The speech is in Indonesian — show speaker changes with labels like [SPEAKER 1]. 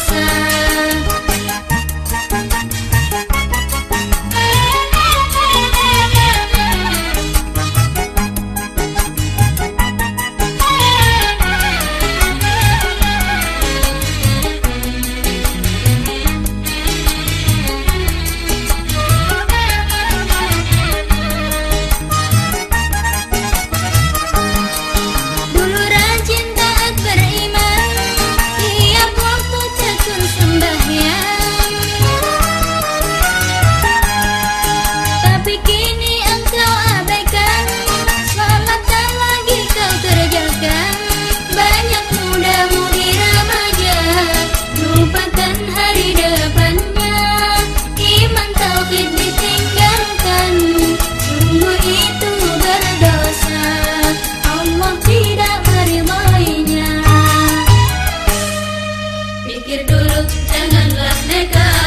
[SPEAKER 1] listen. Pikir dulu, janganlah nekat.